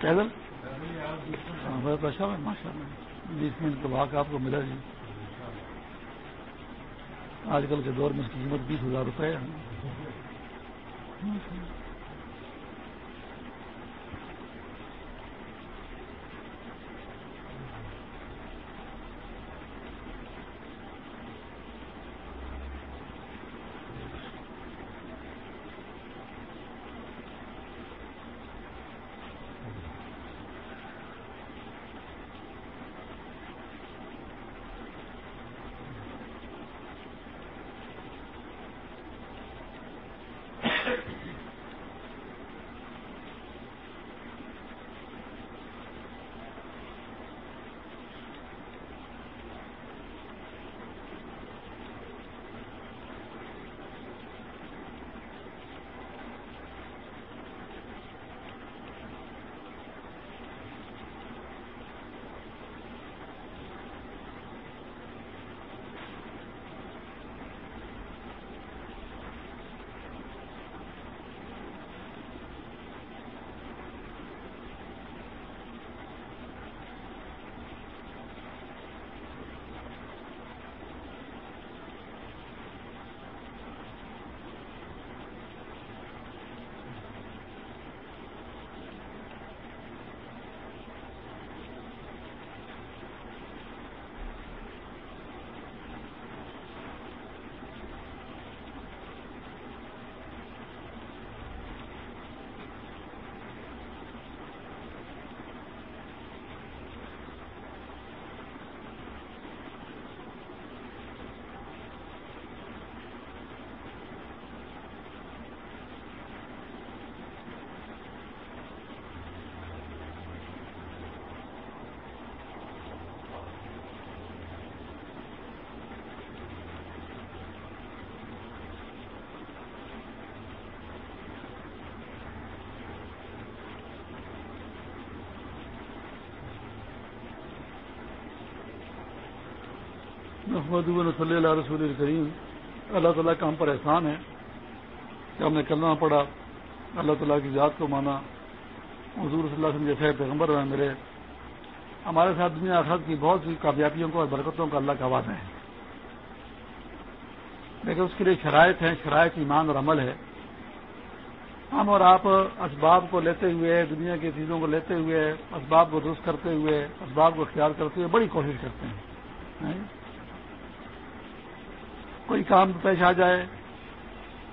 پیدل ہاں بہت اچھا ہے؟ ماشاء اللہ۔ بیس منٹ تو واقع آپ کو ملا جی۔ آج کل کے دور میں اس کی قیمت بیس ہزار روپے ہے۔ محمد صلی اللہ رسول الکریم اللہ تعالیٰ کا ہم پر احسان ہے کہ ہم نے کرنا پڑا اللہ تعالیٰ کی ذات کو مانا۔ حضور صلی اللہ علیہ وسلم جیسے پیغمبر ہیں میرے، ہمارے ساتھ دنیا آخرت کی بہت سی کامیابیوں کو اور برکتوں کا اللہ کا وعدہ ہے۔ لیکن اس کے لیے شرائط ہیں، شرائط ایمان اور عمل ہے۔ ہم اور آپ اسباب کو لیتے ہوئے، دنیا کی چیزوں کو لیتے ہوئے، اسباب کو درست کرتے ہوئے، اسباب کو اختیار کرتے ہوئے بڑی کوشش کرتے ہیں۔ کوئی کام پیش آ جائے،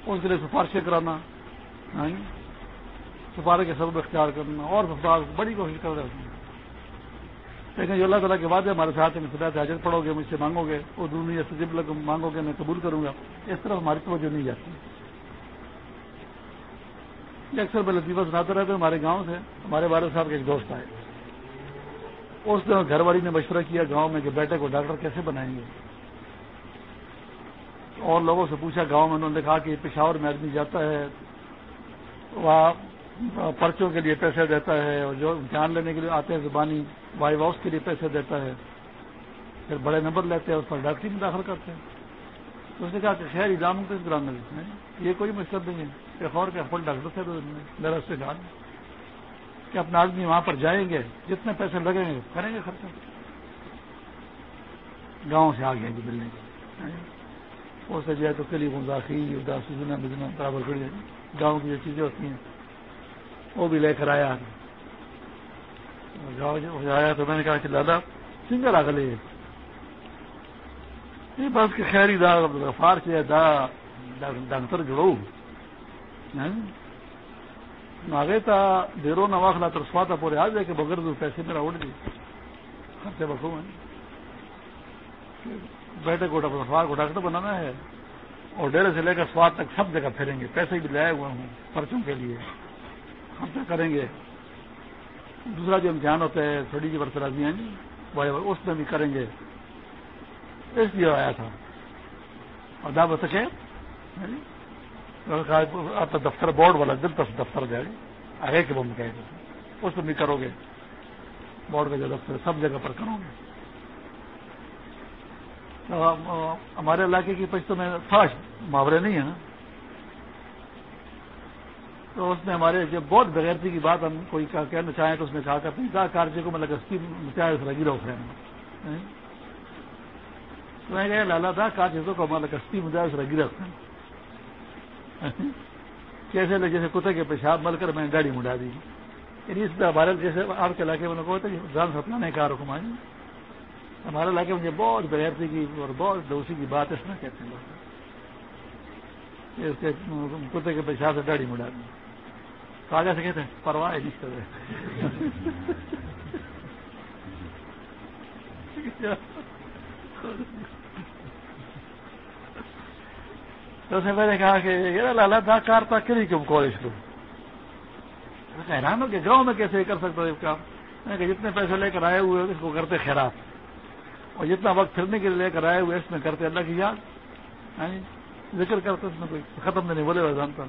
اس کے لیے سفارشیں کرانا ہاں جی؟ سفارش کے سبب اختیار کرنا، اور بڑی کوشش کر رہے ہیں۔ لیکن جو اللہ تعالیٰ کے وعدے ہمارے ساتھ میں سدا حاجت پڑھو گے، مجھ سے مانگو گے، وہ دونوں سجب مانگو گے، میں قبول کروں گا۔ اس طرح ہماری توجہ نہیں جاتی۔ اکثر میں لطیفہ سناتے رہتے ہمارے گاؤں سے، ہمارے والد صاحب کے ایک دوست آئے۔ اس دن گھر والی نے مشورہ کیا گاؤں میں کہ بیٹے کو ڈاکٹر کیسے بنائیں گے؟ اور لوگوں سے پوچھا، گاؤں میں انہوں نے کہا کہ پشاور میں آدمی جاتا ہے، وہاں پرچوں کے لیے پیسے دیتا ہے اور جو امتحان لینے کے لیے آتے ہیں زبانی وائی واؤس کے لیے پیسے دیتا ہے، پھر بڑے نمبر لیتے ہیں اس پر ڈاکٹری میں داخل کرتے ہیں۔ تو اس نے کہا کہ خیر ایگزام ہوتے اس گرام میں یہ کوئی مقصد نہیں ہے۔ ایک اور فل ڈاکٹر سے میرا اس سے کہا کہ اپنا آدمی وہاں پر جائیں گے، جتنے پیسے لگیں گے، کریں گے خرچہ۔ گاؤں سے آ گیا جی ملنے کے سے جو ہے تو کلی مزاخی بزنا برابر کر گاؤں کی جو چیزیں ہوتی ہیں، وہ بھی لے کر آیا۔ گاؤں آیا تو میں نے کہا کہ دادا سنگل آگے یہ بس کہ خیر دا فار سے دا ڈاکٹر جڑو۔ ہاں؟ آگے تھا دیرو نہ واخلا تو سوا تھا پورے آ جائے کہ بغیر پیسے میرا اٹھ دی خرچے بخو بیٹے کو سواد کو ڈاکٹر بنانا ہے۔ اور ڈیرے سے لے کر سواد تک سب جگہ پھیریں گے۔ پیسے بھی لائے ہوئے ہوں پرچوں کے لیے۔ ہم کیا کریں گے؟ دوسرا جو امتحان ہوتا ہے، تھوڑی جی برسرازی ہیں جی۔ اس میں بھی کریں گے۔ اس لیے آیا تھا۔ اور دا بس سکے آپ دفتر، بورڈ والا دلچسپ دفتر جائے آگے کے بم کہے اس میں بھی کرو گے۔ بورڈ کا جو دفتر سب جگہ پر کرو گے۔ ہمارے علاقے کی پشتوں میں فاش محاورے نہیں ہیں نا۔ تو اس میں ہمارے جب بہت بغیرتی کی بات ہم کوئی کہنا چاہیں تو اس میں کہا کرتے ہیں، کہا کارج کو مطلب مچائے رگی روک رہے ہیں۔ ہاں۔ تو میں کہ لالا تھا کار چیزوں کو مطلب کشتی مجھے رگی رکھتے ہیں۔ ہاں۔ کیسے لے، جیسے کتے کے پیشاب مل کر میں نے گاڑی مڈا دی۔ یعنی اس میں ہمارے جیسے آپ کے علاقے میں لوگ ہوتے ہیں جان سپنا کار حکم آئی جی۔ ہمارے علاقے میں بہت بغیرتی کی اور بہت دوسری کی بات اس میں کہتے ہیں لوگ۔ کتے کے پیشاب سے گاڑی مڈا دی کاغذ سے کہتے ہیں، پرواہ نہیں کر رہے۔ تو اسے میں نے کہا کہ یہ لالا دا کار تھا کری کیوں کالج کو حیران ہو کہ گاؤں میں کیسے کر سکتا ہوں کام؟ کہ جتنے پیسے لے کر آئے ہوئے اس کو کرتے خیرات۔ اور جتنا وقت پھرنے کے لیے لے کر آئے ہوئے اس میں کرتے اللہ کی یاد یعنی ذکر کرتے اس میں کوئی ختم نہیں بولے ہوئے جانتا۔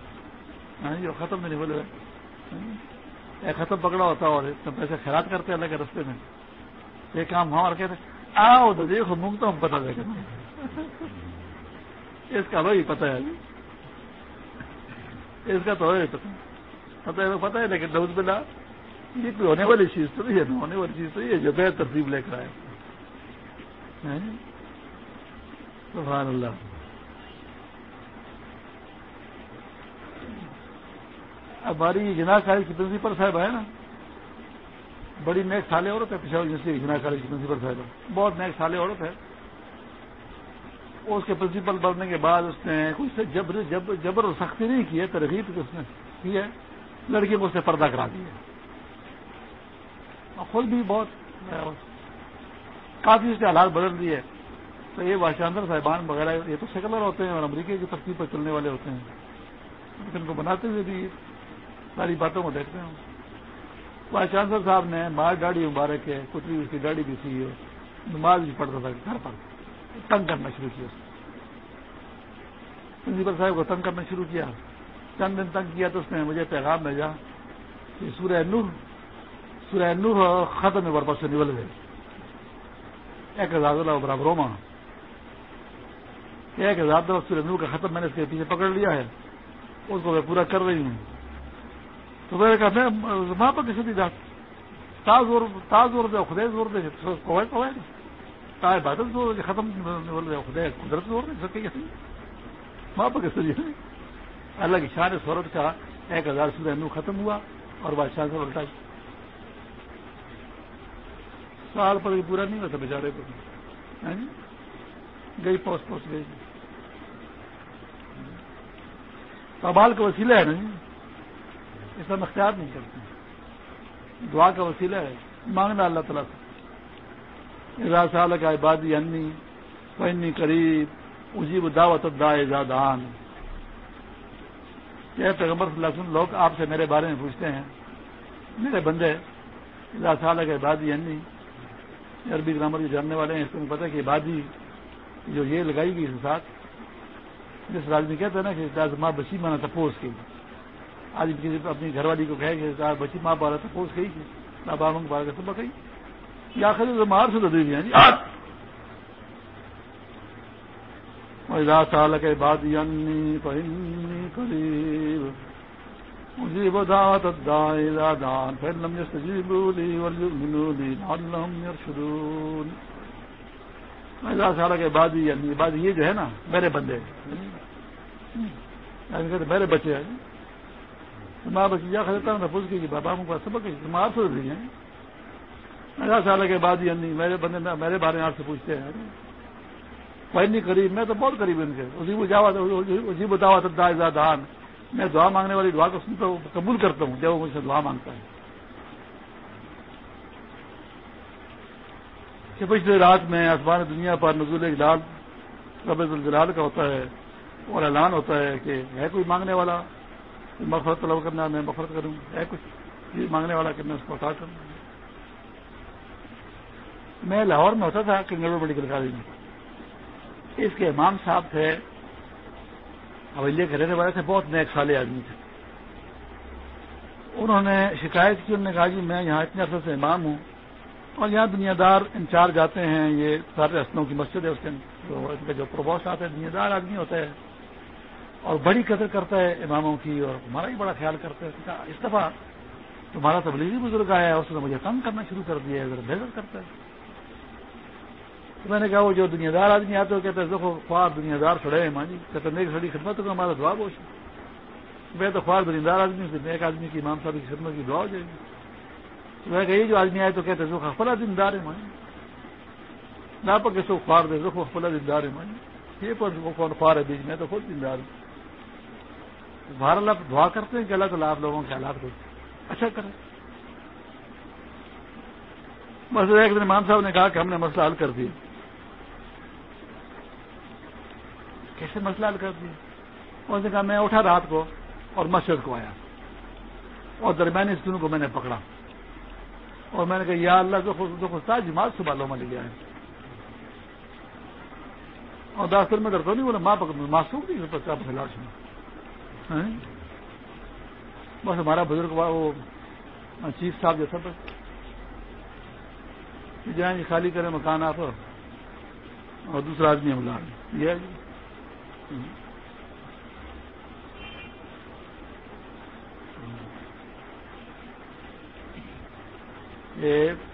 یعنی ختم نہیں بولے ہوئے۔ یعنی ختم پکڑا ہوتا اور اتنے پیسے خیرات کرتے اللہ کے رستے میں۔ یہ کام ہمارا کہتے آؤ تو دیکھو مونگتا ہوں پتہ دے اس کا وہی پتہ ہے۔ اس کا تو پتہ پتہ ہے پتہ ہے، لیکن ڈوز بلا یہ کوئی ہونے والی چیز تو نہیں ہے ہونے والی چیز تو یہ جو بے ترتیب لے کر آئے۔ سبحان اللہ. ہماری جنا کالج کی پرنسپل صاحب ہے نا؟ بڑی نیک سالے عورت ہے پشاور یونیورسٹی جنا کالج کی پرنسپل صاحب بہت نیک سالے عورت ہے۔ اس کے پرنسپل بننے کے بعد اس نے کچھ جبر جبر اور سختی نہیں کی ہے، ترغیب اس نے کی ہے۔ لڑکی کو اس نے پردہ کرا دیا اور خود بھی بہت کافی اس کے حالات بدل دیے تو یہ باشاندر صاحبان وغیرہ یہ تو سیکولر ہوتے ہیں اور امریکہ کی ترتیب پر چلنے والے ہوتے ہیں۔ لیکن ان کو بناتے ہوئے بھی ساری باتوں کو دیکھتے ہیں۔ بھائی چانسلر صاحب نے مار گاڑی مبارک ہے، کچھ بھی اس کی گاڑی بھی سی ہے نماز بھی پڑتا تھا گھر پر۔ تنگ کرنا شروع کیا۔ پرنسپل صاحب کو تنگ کرنا شروع کیا۔ چند دن تنگ کیا تو اس نے مجھے پیغام بھیجا کہ سورہ نور سورہ نور ختم میں برپس سے نکل گئے۔ ایک ہزار اللہ برابر روما ایک ہزار دو نور کا ختم میں نے اس کے پیچھے پکڑ لیا ہے اس کو میں پورا کر رہی ہوں تو میں نے کہا میں وہاں پر کسی تاز زور دے خدے زور دے کوئی تا بادل زور ختم خدے قدرت زور دے سکے وہاں پر کسی اللہ کی شان سورت کا ایک ہزار سورہ نو ختم ہوا اور بادشاہ سے الٹا سال پر پورا نہیں ہوتا بیچارے کو۔ ہاں جی؟ گئی پوس پوس گئی۔ کبال کا وسیلہ ہے نا جی؟ اس میں اختیار نہیں کرتے۔ دعا کا وسیلہ ہے۔ مانگنا اللہ تعالیٰ سے۔ سال کا عبادی انی پینی قریب، اجیب دعوت دا زادان کہ پیغمبر صلی اللہ علیہ وسلم، لوگ آپ سے میرے بارے میں پوچھتے ہیں۔ میرے بندے سال کے عبادی انی عربی گرامر جو جاننے والے ہیں، اس کو پتا کہ عبادی جو یہ لگائی گئی اس کے ساتھ، جس آدمی کہتے ہیں نا کہ ماں بچی مانا تپوس کی۔ آج کسی اپنی گھر والی کو کہے کہ بچی ماں پارا تپوس گئی ماں بابا کو پارا کے سب گئی یا خرید مار سے لدی جی سال کے بعد قریب مجھے بدا دان، پھر لمبے سجیبولی ورژلی شرون سال کے بعد یعنی بعد یہ جو ہے نا، میرے بندے۔ یعنی میرے بچے ہیں۔ ماں بچی جا خریدتا ہوں پوچھ کی بابا ہم کو سبق ماں سے رہی ہیں۔ میرا سال کے بعد یعنی میرے بندے میرے بارے میں آپ سے پوچھتے ہیں۔ پہنی قریب میں تو بہت قریب ان کے۔ اسی بتاوا تھا دان۔ میں دعا مانگنے والی دعا کو سنتا ہوں، قبول کرتا ہوں، جب وہ مجھ سے دعا مانگتا ہے۔ کہ پچھلے رات میں آسمان دنیا پر نزول اجلال رب الجلال کا ہوتا ہے اور اعلان ہوتا ہے کہ ہے کوئی مانگنے والا؟ مفرت طلب کرنا، میں مفرت کروں۔ ہے کچھ مانگنے والا کہ میں اس کو اٹھا کروں؟ میں لاہور میں ہوتا تھا کنگڑ میڈیکل کالج میں۔ اس کے امام صاحب تھے حویلیہ کے رہنے والے تھے بہت نیک سالے آدمی تھے۔ انہوں نے شکایت کی، انہوں نے کہا جی میں یہاں اتنے عرصے سے امام ہوں اور یہاں دنیا دار انچارج آتے ہیں، یہ سارے اسلوں کی مسجد ہے، اس کے ان کا جو پروبوسٹ آتا ہے دنیا دار آدمی ہوتا ہے اور بڑی قدر کرتا ہے اماموں کی، اور ہمارا ہی بڑا خیال کرتا ہے اس دفعہ تمہارا تبلیغی بزرگ آیا ہے، اس نے مجھے تنگ کرنا شروع کر دیا ہے، ذرا بہتر کرتا ہے تو میں نے کہا وہ جو دنیا دار آدمی آتے ہو کہتے ہیں دیکھو خواب دنیا دار کھڑے ہیں ماں جی کہتے ہیں سڑی خدمت ہوگا ہمارا دعا بوش میں تو خواب دنیا دار آدمی سے ایک آدمی کی امام صاحب کی خدمت کی دعا ہو جائے گی۔ تو میں کہ جو آدمی آئے تو کہتے ہیں فلا دن دار ہے ماں جی۔ نہ پکے سو خوار دے دیکھو فلا دن دار ہے ماں جی۔ یہ کون خوار ہے بیچ میں؟ تو خود دن دار ہوں۔ باہر اللہ دعا کرتے ہیں کہ اللہ تعالیٰ آپ لوگوں کے حالات کو اچھا کریں مسئلہ ایک دن امام صاحب نے کہا کہ ہم نے مسئلہ حل کر دیا۔ کیسے مسئلہ حل کر دیا؟ اس نے کہا، میں اٹھا رات کو اور مسجد کو آیا اور درمیانی اسکولوں کو میں نے پکڑا اور میں نے کہا، یا اللہ جو خود جماعت سے بالوں میں لے گیا ہے اور داستر میں ڈرتا نہیں بولا ماں پکڑ معصوم نہیں پکڑا لاش میں۔ ہاں؟ بس ہمارا بزرگ وہ چیف صاحب جو سب جائیں خالی کریں مکان آپ اور دوسرا آدمی ہم لائیں یہ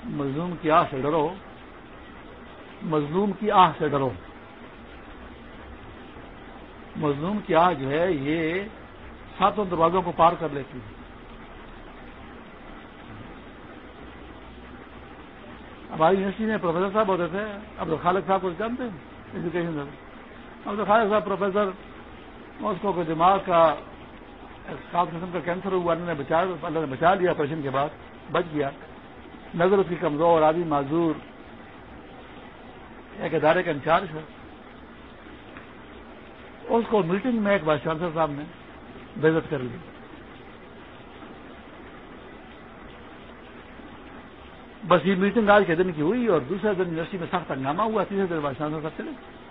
مظلوم کی آہ سے ڈرو۔ مظلوم کی آہ سے ڈرو۔ مظلوم کی آہ جو ہے یہ ساتوں دروازوں کو پار کر لیتی ہے۔ ہماری یونیورسٹی میں پروفیسر صاحب ہوتے تھے عبد الخالق صاحب کو جانتے ہیں؟ ایجوکیشن عبد الخالق صاحب، پروفیسر اس کو دماغ کا خاص قسم کا کینسر ہوا، اللہ نے بچا، اللہ نے بچا لیا آپریشن کے بعد، بچ گیا۔ نظر اس کی کمزور، آدمی معذور، ایک ادارے کا انچارج ہے۔ اس کو میٹنگ میں ایک وائس چانسلر صاحب نے بےزت کر لی۔ بس یہ میٹنگ آج کے دن کی ہوئی اور دوسرے دن یونیورسٹی میں سخت ہنگامہ ہوا، تیسرے دن وائس چانسلر صاحب چلے۔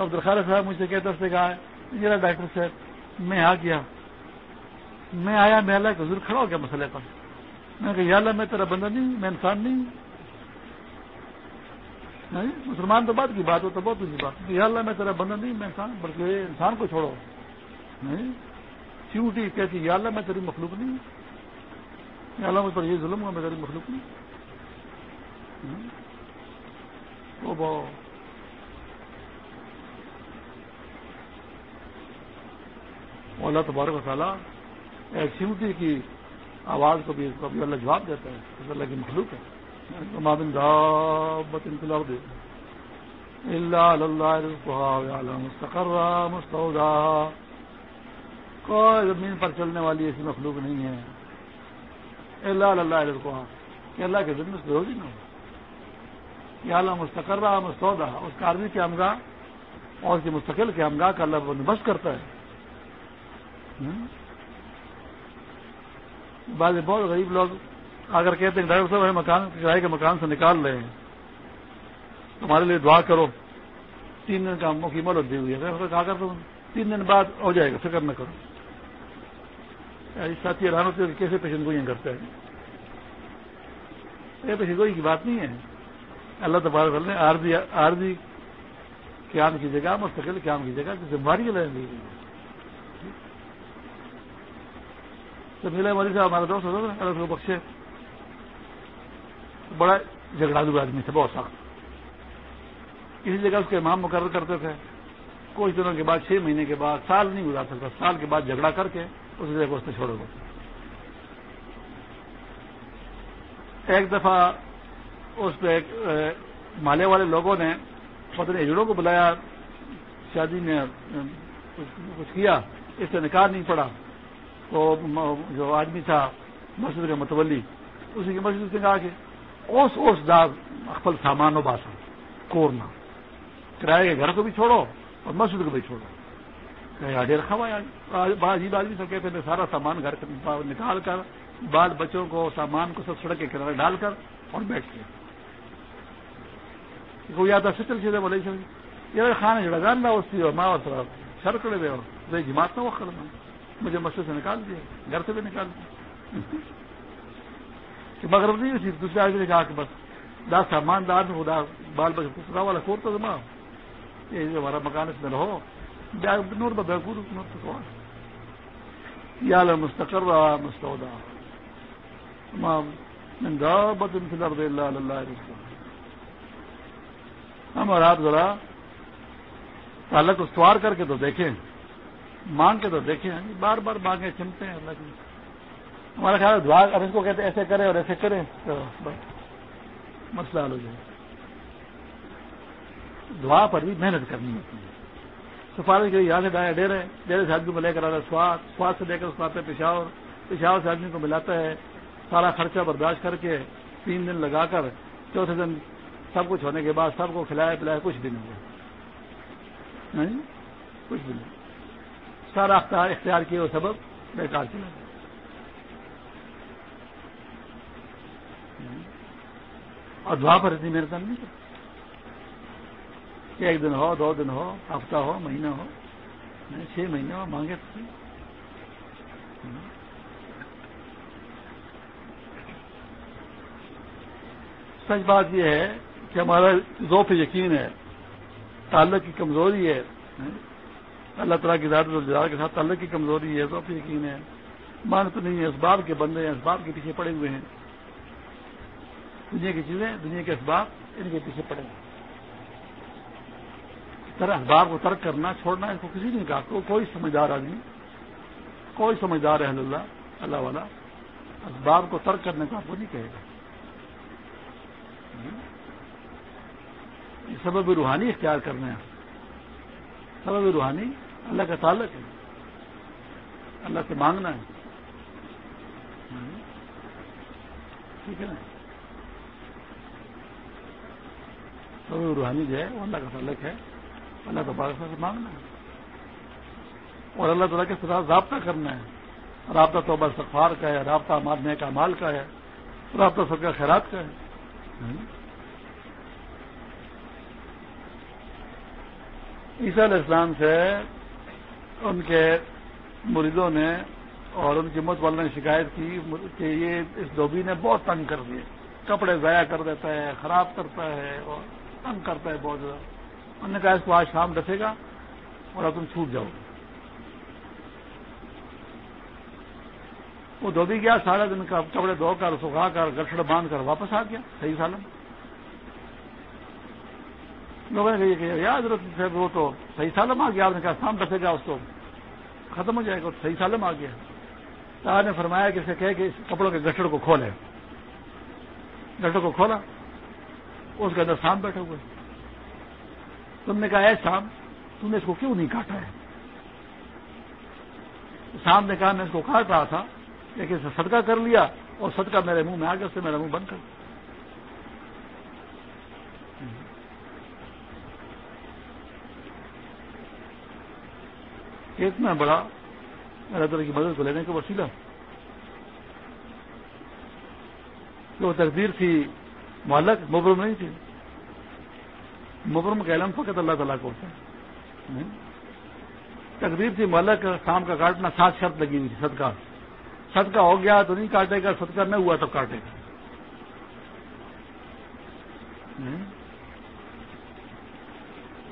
تو عبد الخال صاحب مجھ سے کہتا سے کہا، میرا ڈاکٹر صاحب، میں آ گیا۔ میں آیا، میں اللہ کے حضور کھڑا ہو گیا مسئلے پر۔ میں کہ یا اللہ، میں تیرا بندہ نہیں، میں انسان نہیں۔ مسلمان تو بات کی بات ہو تو بہت اچھی بات۔ یا اللہ، میں تیرا بندہ نہیں، میں انسان، بلکہ انسان کو چھوڑو۔ نہیں، چیوٹی کہتی، یا اللہ، میں تیری مخلوق نہیں۔ یا اللہ، مجھ پر یہ ظلم ہوا، میں تیری مخلوق نہیں۔ اللہ تبارک و تعالیٰ ایک کی آواز کو بھی اس کو بھی اللہ جواب دیتا ہے اللہ کی مخلوق ہے۔ انقلاب دے اللہ مستعودہ کوئی زمین پر چلنے والی ایسی مخلوق نہیں ہے۔ اللہ اللہ رضا کہ اللہ کے ذمے سے روزی نہ ہو۔ یہ اللہ مستقر مستعودہ اس کا عربی کے امگا اور اس کے مستقل کے امگا کا اللہ بندوبست کرتا ہے۔ بعض بہت غریب لوگ اگر کہتے ہیں، ڈاکٹر صاحب ہمیں مکان کرائے کے مکان سے نکال رہے ہیں تمہارے لیے دعا کرو۔ تین دن کا موقع مولت دی ہوئی ہے کہا کر دوں تین دن بعد ہو جائے گا، فکر نہ کرو۔ یعنی ساتھی حیران ہوتے کیسے پیشن گوئیاں کرتے ہیں؟ یہ پیشن گوئی کی بات نہیں ہے۔ اللہ تبارک نے عارضی عارضی قیام کی جگہ، مستقل قیام کی جگہ ذمہ داری لیں گی تو میلا والی صاحب، ہمارا دوست ہوتا تھا، اللہ بخشے۔ بڑا جھگڑالو آدمی تھے بہت سخت۔ کسی جگہ اس کے امام مقرر کرتے تھے۔ کچھ دنوں کے بعد، چھ مہینے کے بعد، سال نہیں گزار سکتا، سال کے بعد جھگڑا کر کے اس جگہ کو اس نے چھوڑے گا ایک دفعہ اس پہ مالے والے لوگوں نے پتہ نہیں ایجڑوں کو بلایا، شادی میں کچھ کیا، اس سے نکاح نہیں پڑا۔ تو جو آدمی تھا مسجد کا متولی، اسی کی مسجد سے کہا کہ اوس اوس داغ اخبل سامان و باسا کورنا کرائے کے گھر کو بھی چھوڑو اور مسجد کو بھی چھوڑو۔ آڈے رکھا ہوا عجیب آدمی سب کہتے ہیں سارا سامان گھر نکال کر، بال بچوں کو، سامان کو سب سڑک کے کنارے ڈال کر اور بیٹھ کے کوئی آتا ستر چیزیں بولے یہ خان جڑا جان رہا اس کی ماں اور سر کرے ہوئے اور جماعت نہ وہ کرنا مجھے مسجد سے نکال دیا گھر سے بھی نکال دیا کہ مغرب نہیں ہوئی دوسرے آدمی نے کہا کہ بس دس ساماندار خدا، بال بچے، خدا والا کور تو جمع یہ ہمارا مکان اس میں رہو۔ نور بہبور نور تو یا مستقر رہا مستعودا بدن فلر دے اللہ اللہ ہم اور آپ ذرا تعلق استوار کر کے تو دیکھیں۔ مانگ کے تو دیکھیں ہاں جی، بار بار مانگے چمتے ہیں، اللہ کی۔ ہمارا خیال ہے دعا اب اس کو کہتے ایسے کرے اور ایسے کریں، تو مسئلہ حل ہو جائے۔ دعا پر بھی محنت کرنی ہوتی ہے۔ سفارش کے یہاں سے ڈایا ڈیرے ڈیرے سے آدمی کو لے کر آتا ہے سواد۔ سواد سے لے کر اس کو آتے پشاور۔ پشاور سے آدمی کو ملاتا ہے۔ سارا خرچہ برداشت کر کے تین دن لگا کر چوتھے دن سب کچھ ہونے کے بعد سب کو کھلایا پلایا کچھ بھی نہیں ہوا۔ ہاں جی؟ کچھ بھی نہیں۔ سارا اختیار کیا وہ سبب بیکار چلا گیا اور دعا پر اتنی محنت نہیں کرتی ایک دن ہو، دو دن ہو، ہفتہ ہو، مہینہ ہو چھ مہینے ہو، مانگے سچ بات یہ ہے کہ ہمارا ذوف یقین ہے، تعلق کی کمزوری ہے اللہ تعالیٰ کی زیادہ کے ساتھ تعلق کی کمزوری ہے ذوف یقین ہے۔ مان تو نہیں ہے اسباب کے بندے ہیں اسباب کے پیچھے پڑے ہوئے ہیں۔ دنیا کی چیزیں، دنیا کے اسباب ان کے پیچھے پڑے ہوئے اسباب کو ترک کرنا، چھوڑنا، اس کو کسی نے کہا کوئی سمجھدار آدمی، کوئی سمجھدار ہے اللہ اللہ والا، اسباب کو ترک کرنے کا آپ کو نہیں کہے گا۔ سبب روحانی اختیار کرنا ہے سبب روحانی اللہ کا تعلق ہے۔ اللہ سے مانگنا ہے۔ ٹھیک ہے نا؟ سبب روحانی جو ہے، وہ اللہ کا تعلق ہے۔ اللہ تبارک سے مانگنا ہے۔ اور اللہ تعالیٰ کے ساتھ رابطہ کرنا ہے۔ رابطہ توبہ سفار کا ہے، رابطہ مارنے کا مال کا ہے۔ رابطہ سب کا خیرات کا ہے۔ عیسیٰ علیہ السلام سے ان کے مریضوں نے اور ان کی مت والوں نے شکایت کی، کہ یہ اس دھوبی نے بہت تنگ کر دیے۔ کپڑے ضائع کر دیتا ہے، خراب کرتا ہے اور تنگ کرتا ہے بہت زیادہ۔ انہوں نے کہا، اس کو آج شام رکھے گا اور اب تم چھوٹ جاؤ گے۔ وہ دھوبی گیا، سارا دن کا کپڑے دھو کر، سکھا کر گٹڑ باندھ کر واپس آ گیا، صحیح سالم۔ لوگوں نے کہا یاد رکھ وہ تو صحیح سالم آ گیا۔ آپ نے کہا شام رکھے گا اس کو۔ ختم ہو جائے گا صحیح سالم آ گیا۔ تار نے فرمایا کہ اسے کہے کہ اس کپڑوں کے گٹڑ کو کھولے۔ گٹڑ کو کھولا۔ اس کے اندر شام بیٹھے ہوئے۔ تم نے کہا ہے شام تم نے اس کو کیوں نہیں کاٹا ہے؟ شام نے کہا، میں اس کو کاٹ رہا تھا، لیکن اسے صدقہ کر لیا اور صدقہ میرے منہ میں آ گیا، اس سے میرا منہ بند کر دیا۔ اتنا بڑا اللہ تعالیٰ کی مدد کو لینے کا وسیلہ۔ کہ وہ تقدیر تھی، مالک مبرم نہیں تھی مبرم کا علم فقط اللہ تعالیٰ کو ہوتا ہے۔ تقدیر تھی، مالک شام کا کاٹنا سات شرط لگی ہوئی تھی، صدقہ۔ صدقہ ہو گیا تو نہیں کاٹے گا، صدقہ نہ ہوا تو کاٹے گا۔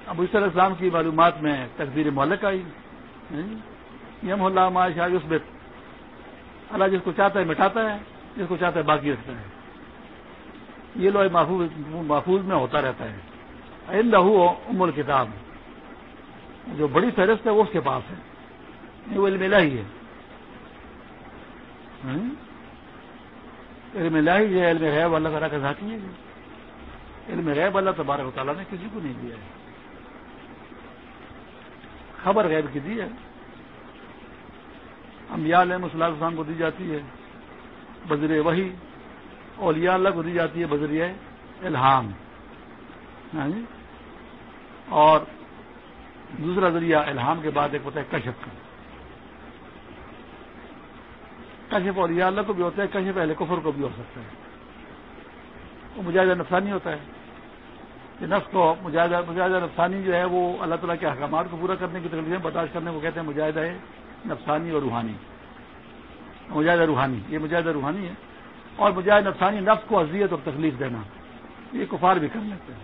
اب اس طرح اسلام کی معلومات میں تقدیر مالک آئی۔ یم اللہ معاش آگے اس اللہ جس کو چاہتا ہے مٹاتا ہے، جس کو چاہتا ہے باقی رکھتا ہے۔ یہ لو محفوظ محفوظ میں ہوتا رہتا ہے۔ لہو امر کتاب جو بڑی فہرست ہے، وہ اس کے پاس ہے۔ وہ علم ہی ہے۔ علم الہی ہے، علم غیب اللہ تعالیٰ کا ذاتی ہے۔ علم غیب اللہ تبارک و تعالیٰ نے کسی کو نہیں دیا ہے۔ خبر غیب کی دی ہے۔ انبیاء علیہ صلی اللہ السلام کو دی جاتی ہے۔ بذر وہی اولیاء اللہ کو دی جاتی ہے بذریعہ الہام۔ ہاں جی؟ اور دوسرا ذریعہ الہام کے بعد ایک ہوتا ہے کشف۔ کا کشف اولیاء اللہ کو بھی ہوتا ہے، کشف اہل کفر کو بھی ہو سکتا ہے۔ وہ مجاہدہ نفسانی ہوتا ہے۔ کہ نفس کو مجاہدہ مجاہدہ نفسانی جو ہے وہ اللہ تعالیٰ کے احکامات کو پورا کرنے کی تکلیفیں برداشت کرنے کو کہتے ہیں مجاہدہ ہے نفسانی اور روحانی۔ مجاہدہ روحانی، یہ مجاہدہ روحانی ہے۔ اور بجائے نفسانی نفس کو اذیت اور تکلیف دینا، یہ کفار بھی کر لیتے ہیں،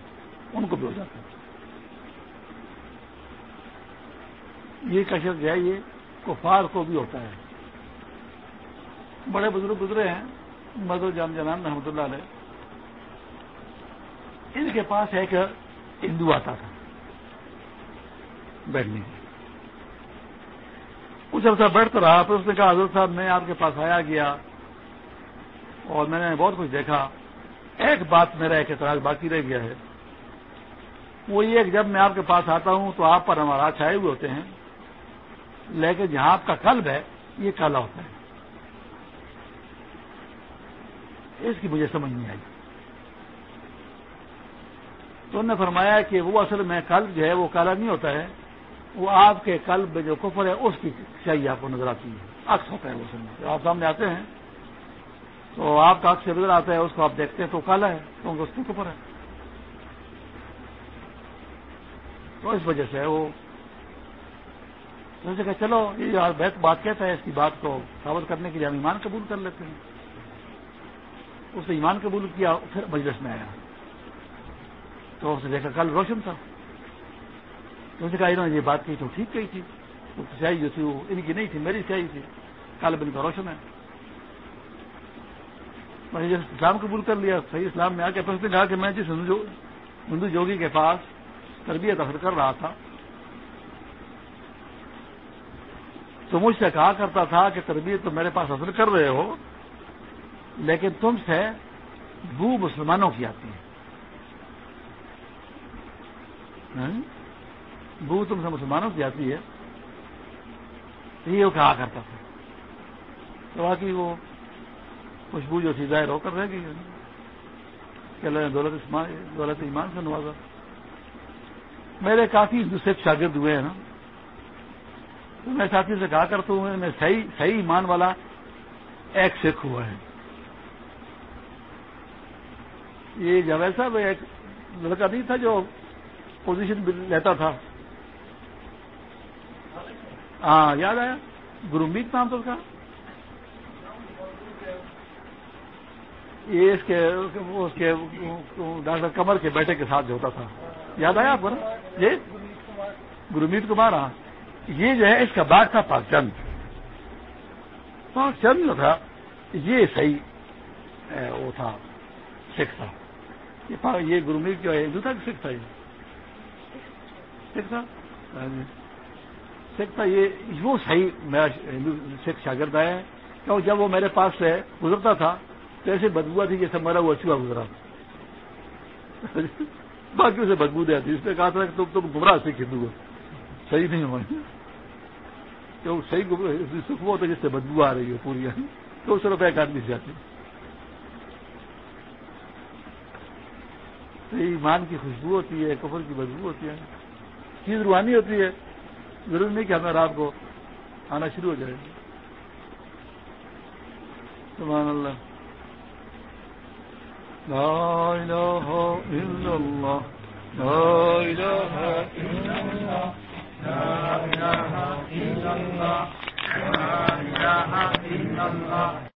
ان کو بھی ہو جاتا ہے۔ یہ کشر جو ہے، یہ کفار کو بھی ہوتا ہے۔ بڑے بزرگ گزرے ہیں، مدر جان جنان رحمۃ اللہ علیہ ان کے پاس ایک ہندو آتا تھا۔ بیٹھنے کچھ عرصہ بیٹھتا رہا، پھر اس نے کہا، حضرت صاحب، میں آپ کے پاس آیا گیا اور میں نے بہت کچھ دیکھا۔ ایک بات میرا ایک اعتراض باقی رہ گیا ہے۔ وہ یہ کہ جب میں آپ کے پاس آتا ہوں تو آپ پر ہمارا چھائے ہوئے ہوتے ہیں۔ لیکن جہاں آپ کا قلب ہے، یہ کالا ہوتا ہے۔ اس کی مجھے سمجھ نہیں آئی۔ تو انہوں نے فرمایا کہ وہ اصل میں قلب جو ہے وہ کالا نہیں ہوتا ہے، وہ آپ کے قلب میں جو کفر ہے، اس کی چاہیے آپ کو نظر آتی ہے۔ عکس ہوتا ہے وہ سمجھ جب آپ سامنے آتے ہیں، تو آپ کا عکس نظر آتا ہے، اس کو آپ دیکھتے ہیں تو کالا ہے، کیونکہ اس کی کفر ہے۔ تو اس وجہ سے وہ کہ چلو، یہ بات کہتا ہے، اس کی بات کو ثابت کرنے کے لیے ہم ایمان قبول کر لیتے ہیں۔ اس نے ایمان قبول کیا، پھر مجلس میں آیا۔ تو اس نے دیکھا کل روشن تھا۔ اس نے کہا انہوں نے یہ بات کی تو ٹھیک کہی تھی۔ تو سیائی جو تھی، وہ ان کی نہیں تھی، میری سیائی تھی۔ کل بن کا روشن ہے۔ میں نے اسلام قبول کر لیا، صحیح اسلام میں آ کے پھر اس نے کہا کہ میں جس ہندو جوگی کے پاس تربیت اثر کر رہا تھا، تو مجھ سے کہا کرتا تھا کہ تربیت تو میرے پاس اثر کر رہے ہو، لیکن تم سے بو مسلمانوں کی آتی ہے ہاں؟ ہاں؟ بو تم سے مسلمانوں کی آتی ہے یہ وہ کہا کرتا تھا۔ تو باقی وہ خوشبو جو تھی ظاہر ہو کر رہ گئی۔ کہ اللہ نے دولت دولت ایمان سے نوازا۔ میرے کافی سکھ شاگرد ہوئے ہیں نا۔ تو میں ساتھی سے کہا کرتا ہوں، میں صحیح صحیح ایمان والا ایک سکھ ہوا ہے۔ یہ جاوید صاحب ایک لڑکا نہیں تھا جو پوزیشن لیتا تھا۔ ہاں یاد آیا؟ گرومیت نام تو اس کا۔ یہ اس کے اس کے ڈاکٹر کمر کے بیٹے کے ساتھ جو ہوتا تھا۔ یاد آیا آپ کو نا؟ یہ گرومیت کمار ہاں۔ یہ جو ہے، اس کا باغ تھا پاک چند۔ پاک چند جو تھا، یہ صحیح وہ تھا، سکھ تھا۔ یہ گرومیت جو ہے، ہندو تھا کہ سکھ تھا یہ؟ سکھ تھا؟ ہاں جی۔ سکھ یہ، وہ صحیح میرا ہندو سکھ شاگرد آیا ہے۔ کیوں؟ جب وہ میرے پاس سے گزرتا تھا، تو ایسے بدبوا تھی جیسے میرا وہ اچھا گزرا۔ باقی اسے بدبو دیا تھی اس نے کہا تھا کہ تم تم گمراہ سکھ ہندو ہو۔ صحیح نہیں ہماری صحیح سکھ وہ ہوتا جس سے بدبو آ رہی ہے پوری۔ تو اس روپئے ایک آدمی سے جاتی ایمان کی خوشبو ہوتی ہے، کفر کی بدبو ہوتی ہے۔ چیز روحانی ہوتی ہے، ضرور نہیں کہ ہمیں رات کو آنا شروع ہو جائے۔ سبحان اللہ۔ لا الہ الا اللہ۔ لا الہ الا اللہ۔ لا الہ الا اللہ۔ لا الہ الا اللہ۔